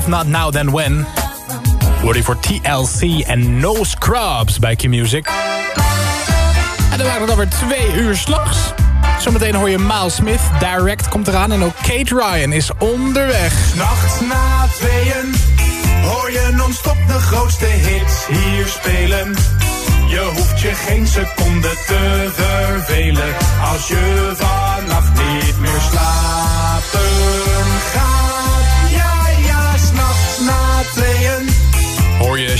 If not now, then when. Wordt voor TLC en No Scrubs bij Q-Music. En dan waren het alweer twee uur slags. Zometeen hoor je Miles Smith, Direct komt eraan... en ook Kate Ryan is onderweg. Nacht na tweeën hoor je non-stop de grootste hits hier spelen. Je hoeft je geen seconde te vervelen als je vannacht niet meer slapen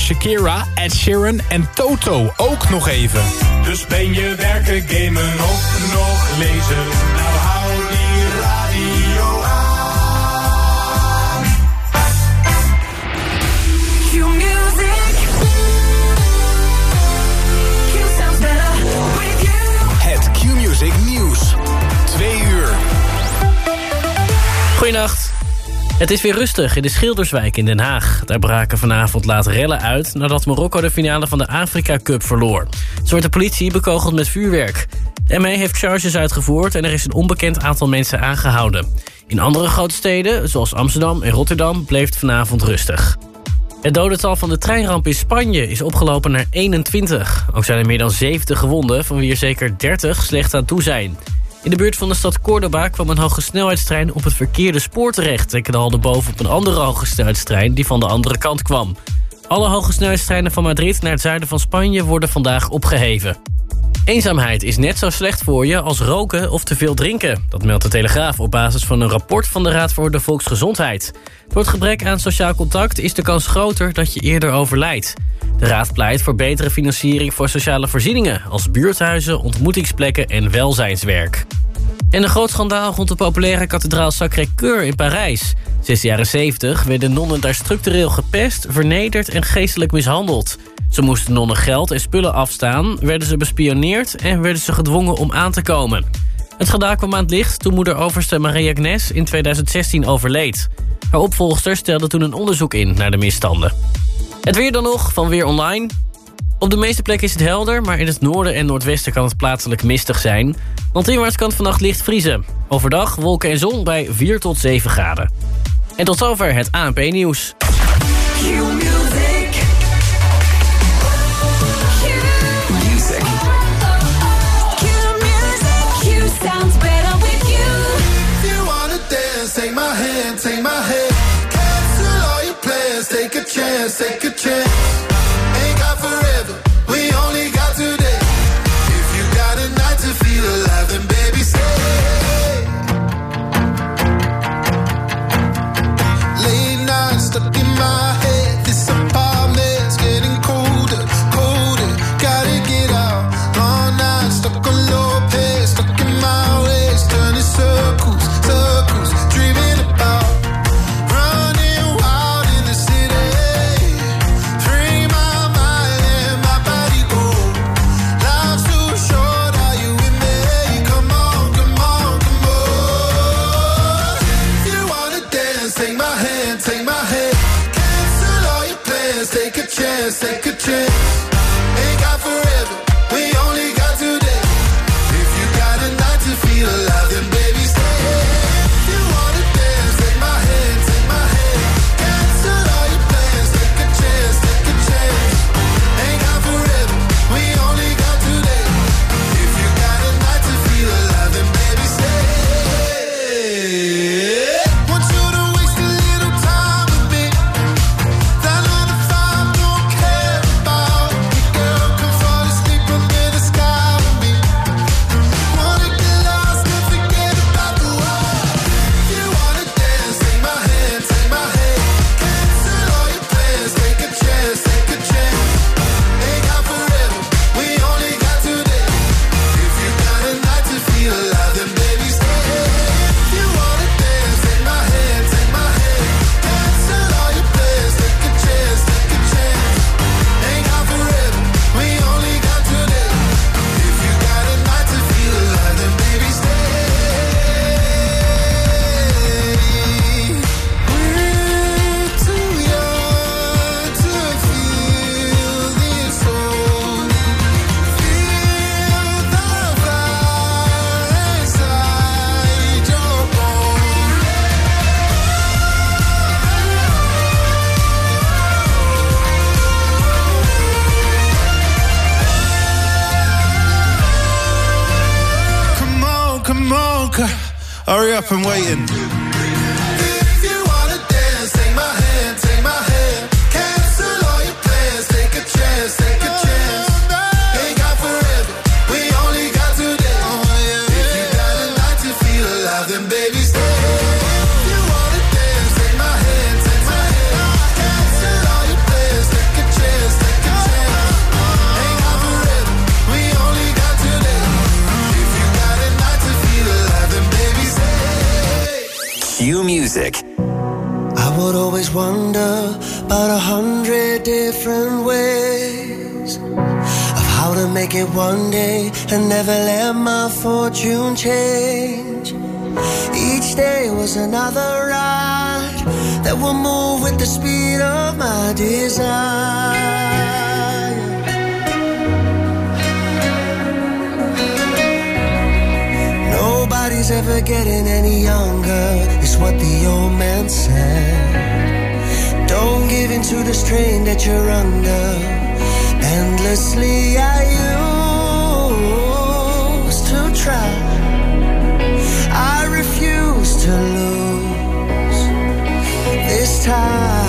Shakira, Ed Sheeran en Toto ook nog even. Dus ben je werken, gamen of nog lezen? Nou hou die radio aan. Q-music. Q sounds better with you. Het Q-Music Nieuws. Twee uur. Goedenacht. Het is weer rustig in de Schilderswijk in Den Haag. Daar braken vanavond laat rellen uit nadat Marokko de finale van de Afrika Cup verloor. Zo werd de politie bekogeld met vuurwerk. De ME heeft charges uitgevoerd en er is een onbekend aantal mensen aangehouden. In andere grote steden, zoals Amsterdam en Rotterdam, bleef het vanavond rustig. Het dodental van de treinramp in Spanje is opgelopen naar 21. Ook zijn er meer dan 70 gewonden, van wie er zeker 30 slecht aan toe zijn. In de buurt van de stad Córdoba kwam een hoge snelheidstrein op het verkeerde spoor terecht... en knalde boven op een andere hoge snelheidstrein die van de andere kant kwam. Alle hoge snelheidstreinen van Madrid naar het zuiden van Spanje worden vandaag opgeheven. Eenzaamheid is net zo slecht voor je als roken of te veel drinken. Dat meldt de Telegraaf op basis van een rapport van de Raad voor de Volksgezondheid. Door het gebrek aan sociaal contact is de kans groter dat je eerder overlijdt. De Raad pleit voor betere financiering voor sociale voorzieningen... als buurthuizen, ontmoetingsplekken en welzijnswerk. En een groot schandaal rond de populaire kathedraal Sacré-Cœur in Parijs. Sinds jaren 70 werden nonnen daar structureel gepest, vernederd en geestelijk mishandeld. Ze moesten nonnen geld en spullen afstaan, werden ze bespioneerd... en werden ze gedwongen om aan te komen. Het schandaal kwam aan het licht toen moeder overste Maria Agnes in 2016 overleed. Haar opvolgster stelde toen een onderzoek in naar de misstanden. Het weer dan nog, van Weer Online. Op de meeste plekken is het helder, maar in het noorden en noordwesten kan het plaatselijk mistig zijn. Landinwaarts kan het vannacht licht vriezen. Overdag wolken en zon bij 4 tot 7 graden. En tot zover het ANP-nieuws. A. up and waiting. wonder about a hundred different ways of how to make it one day and never let my fortune change. Each day was another ride that will move with the speed of my desire. nobody's ever getting any younger, is what the old man said. Don't give in to the strain that you're under. Endlessly, I used to try. I refuse to lose this time.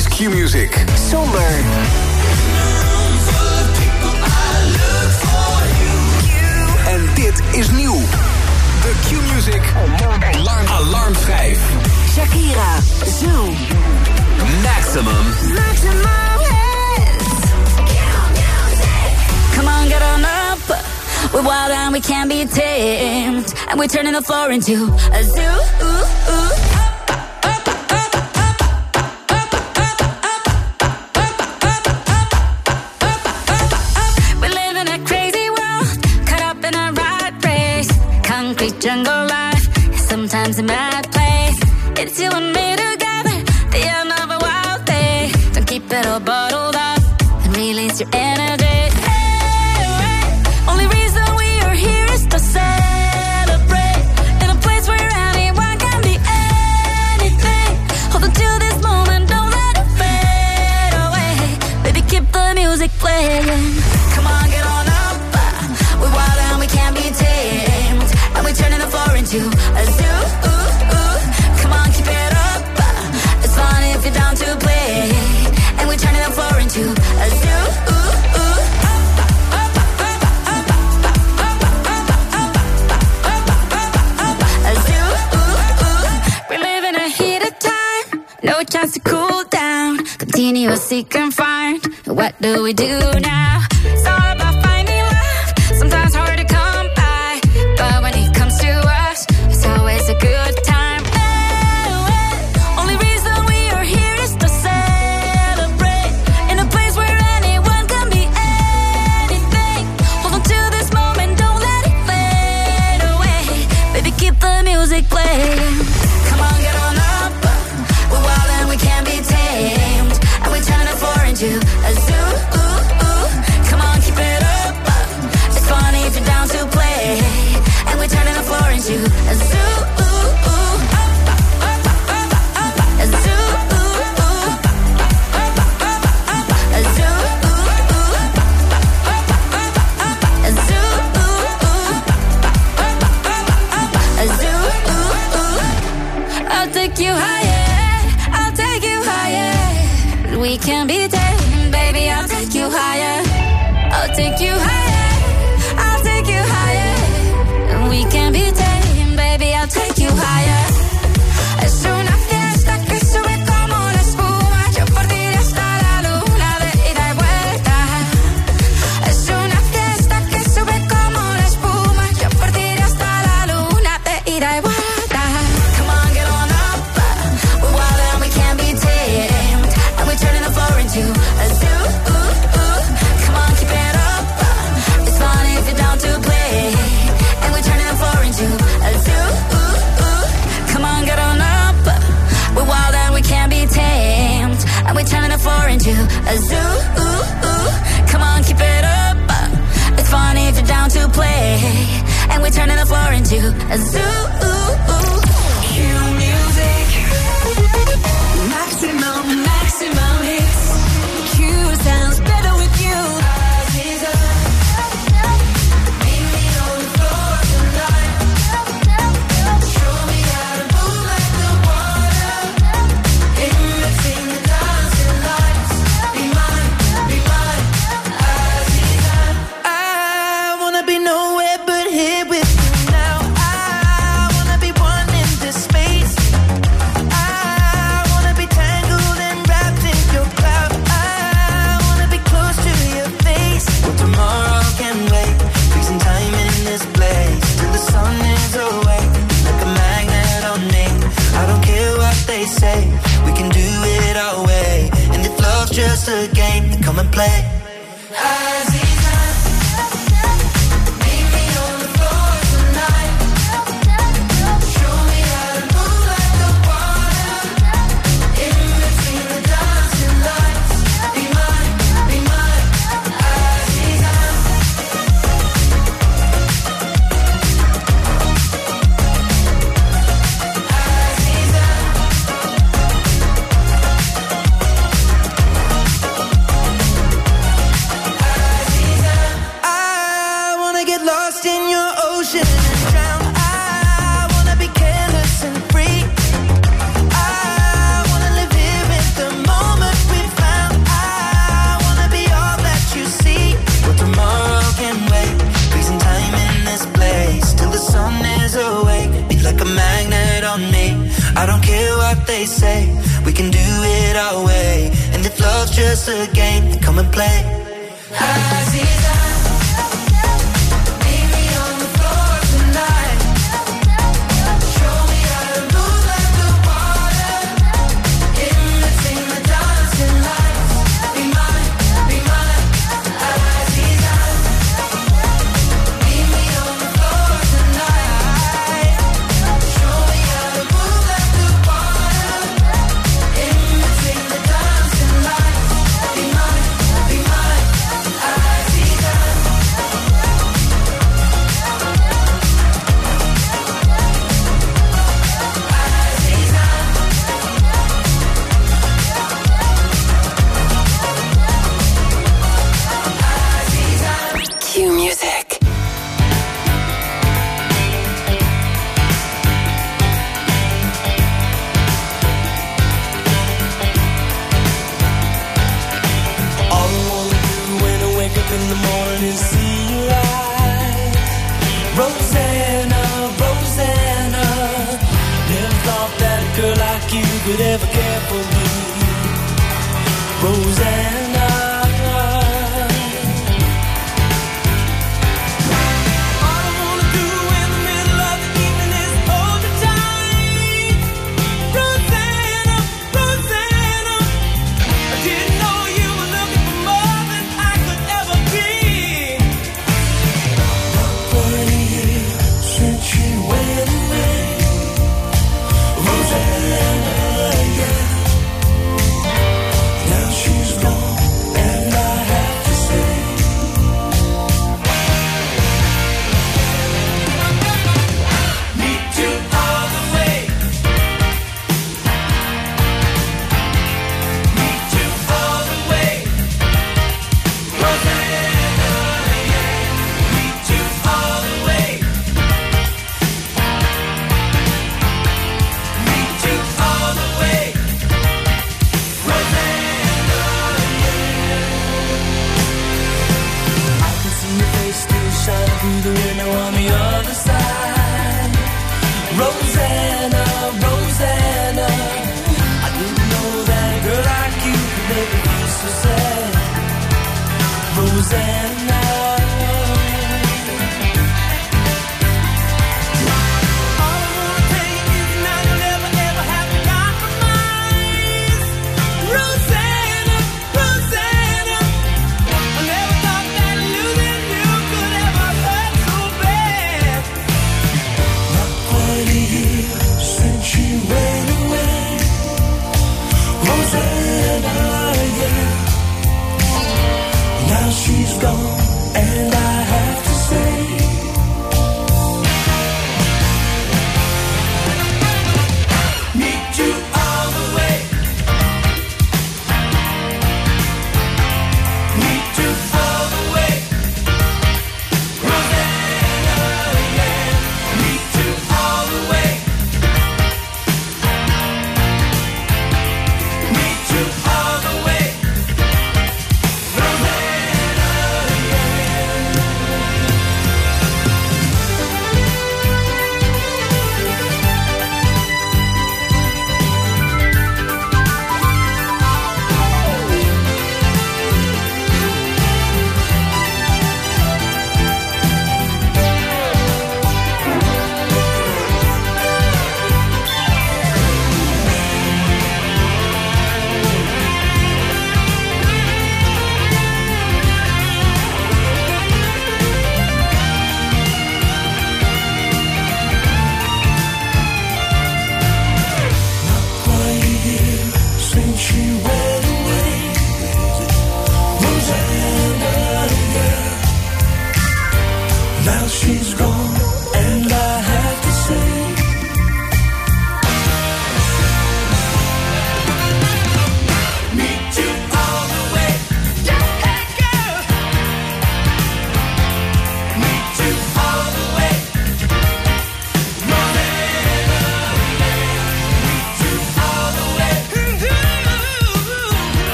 is Q Music. Somber. En dit is nieuw. De Q-Music Alarm, Alarm 5. Shakira, Zoo. Maximum. Maximum hits. Come on, get on up. We're wild and we can't be tamed. And we're turning the floor into a zoo.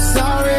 boy,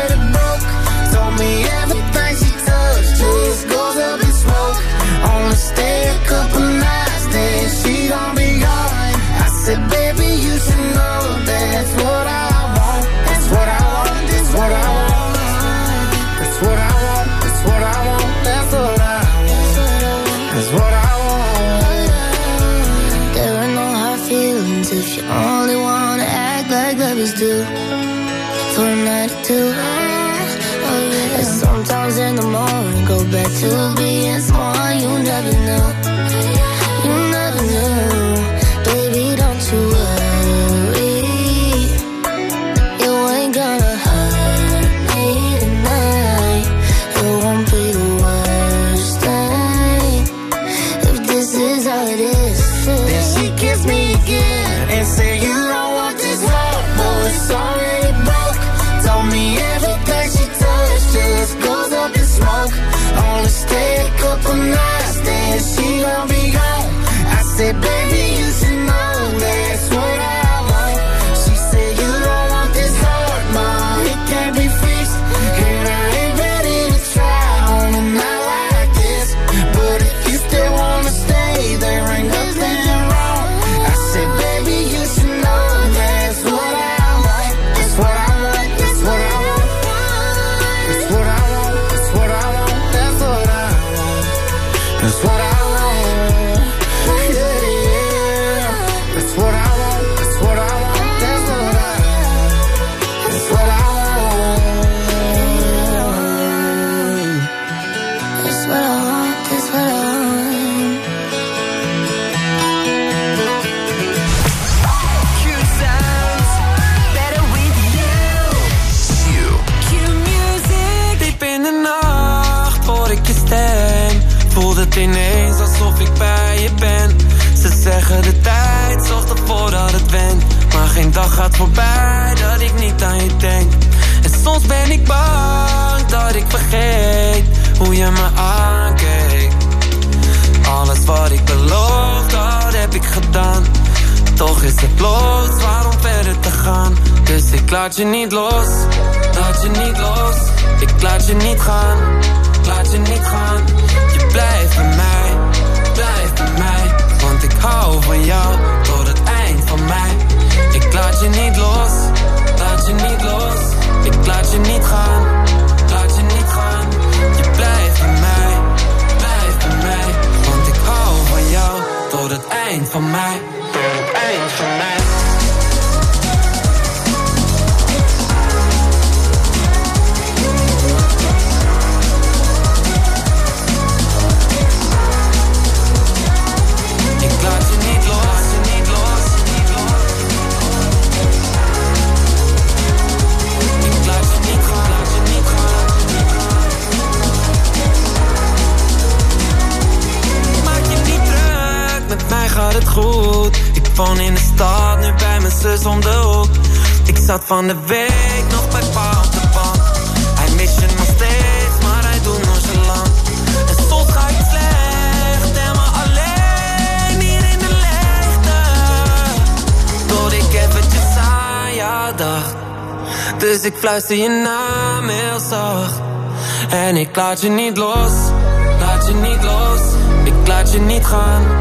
je niet los van de week nog bij pa op de bank. Hij mist je nog steeds, maar hij doet nog zo lang. En soms ga ik slecht, helemaal alleen hier in de leegte. Door ik eventjes aan jou dacht. Dus ik fluister je naam heel zacht. En ik laat je niet los, laat je niet los. Ik laat je niet gaan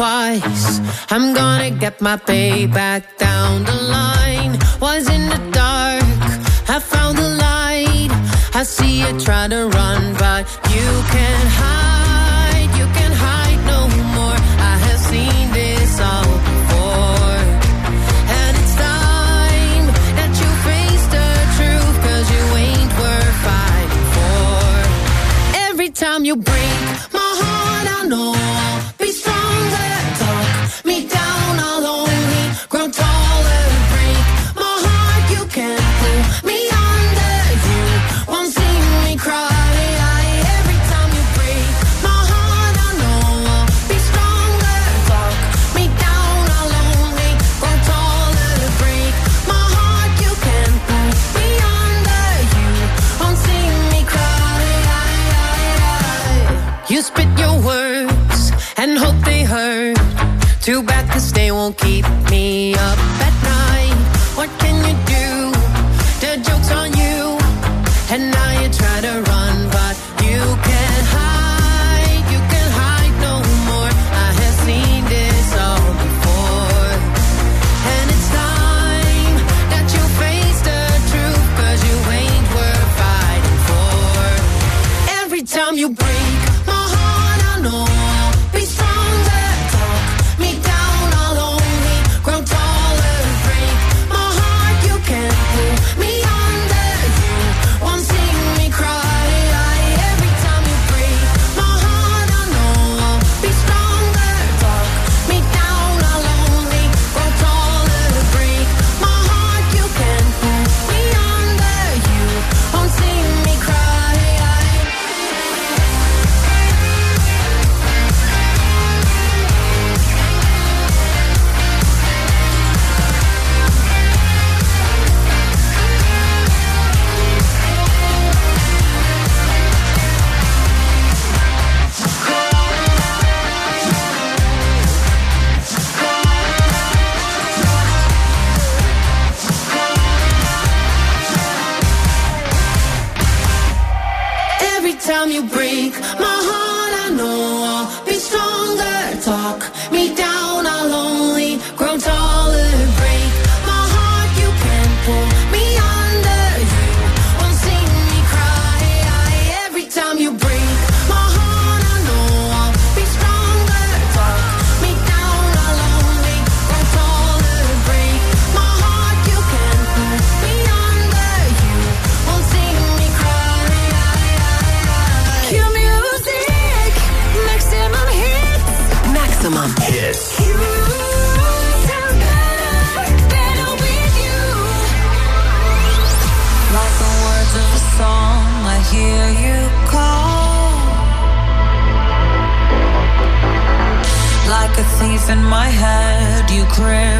twice. I'm gonna get my pay back down the line. Was in the dark, I found the light. I see you try to run, but you can't hide. You can't hide no more. I have seen this all before. And it's time that you face the truth, cause you ain't worth fighting for. Every time you break my heart, I know. you break my heart, I know. Head,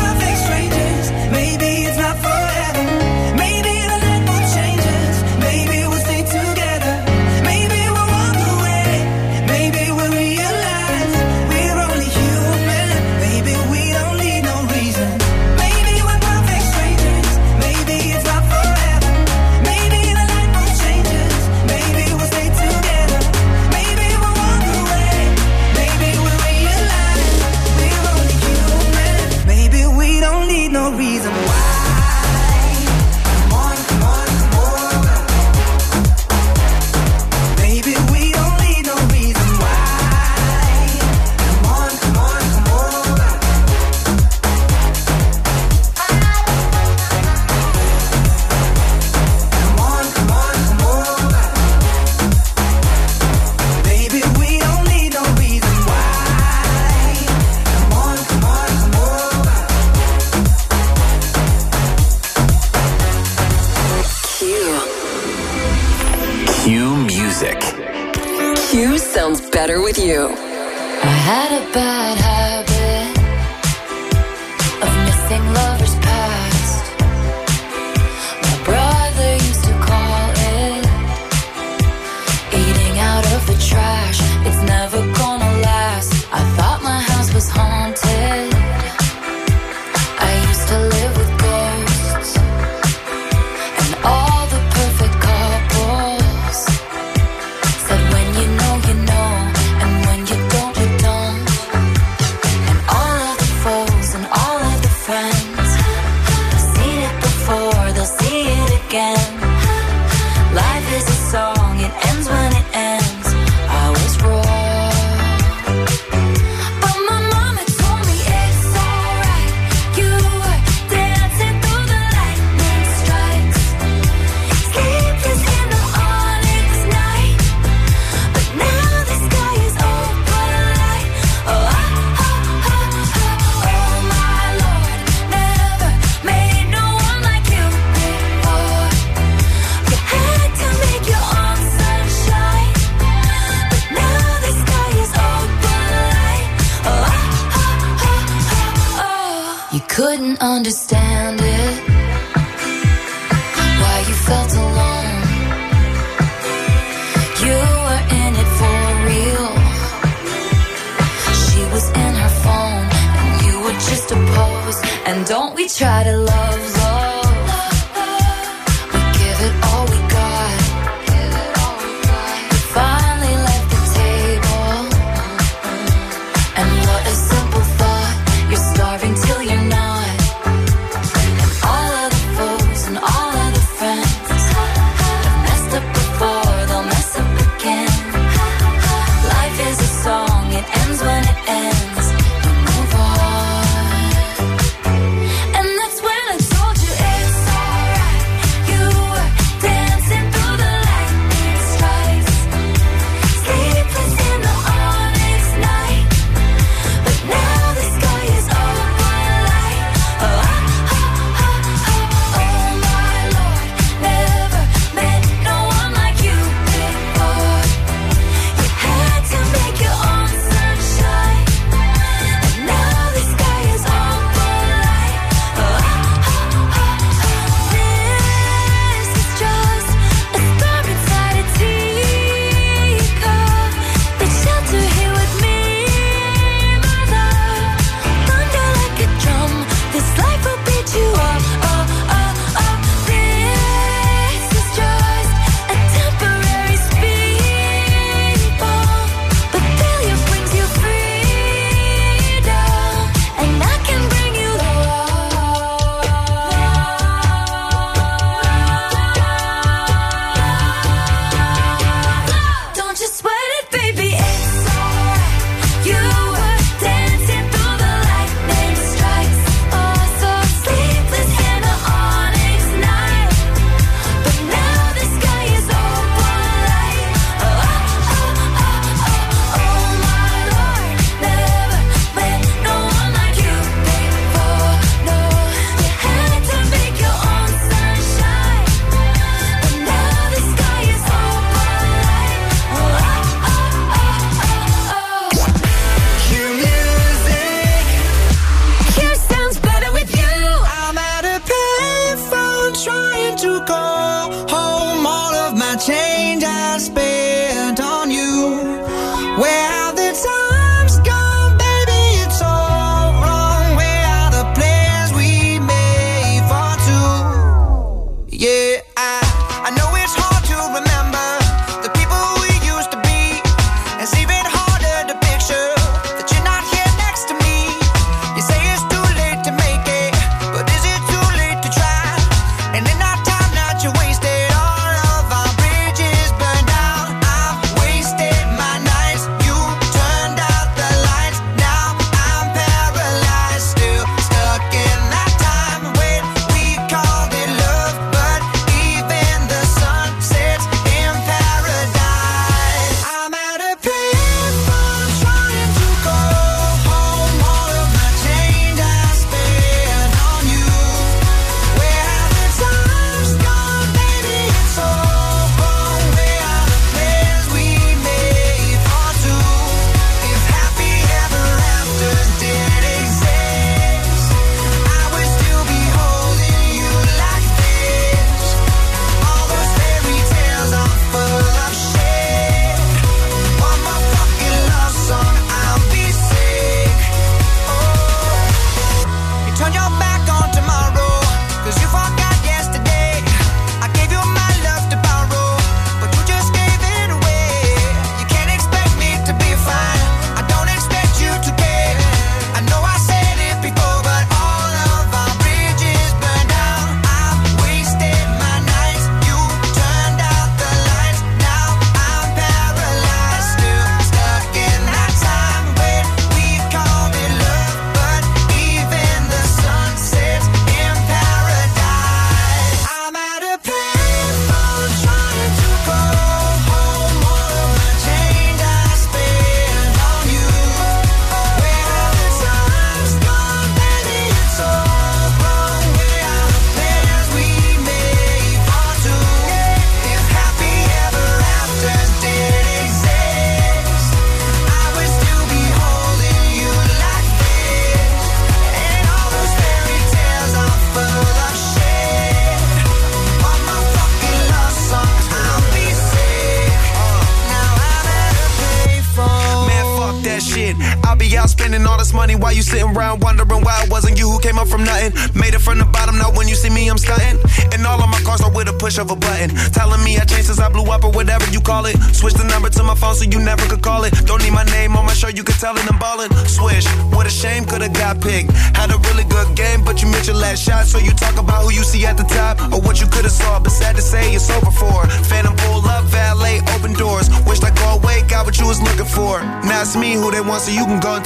you.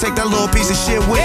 Take that little piece of shit with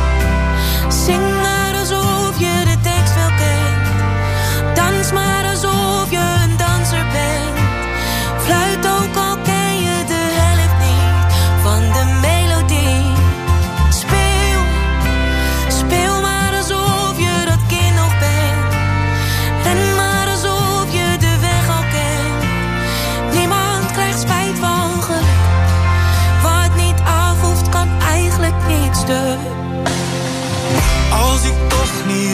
zing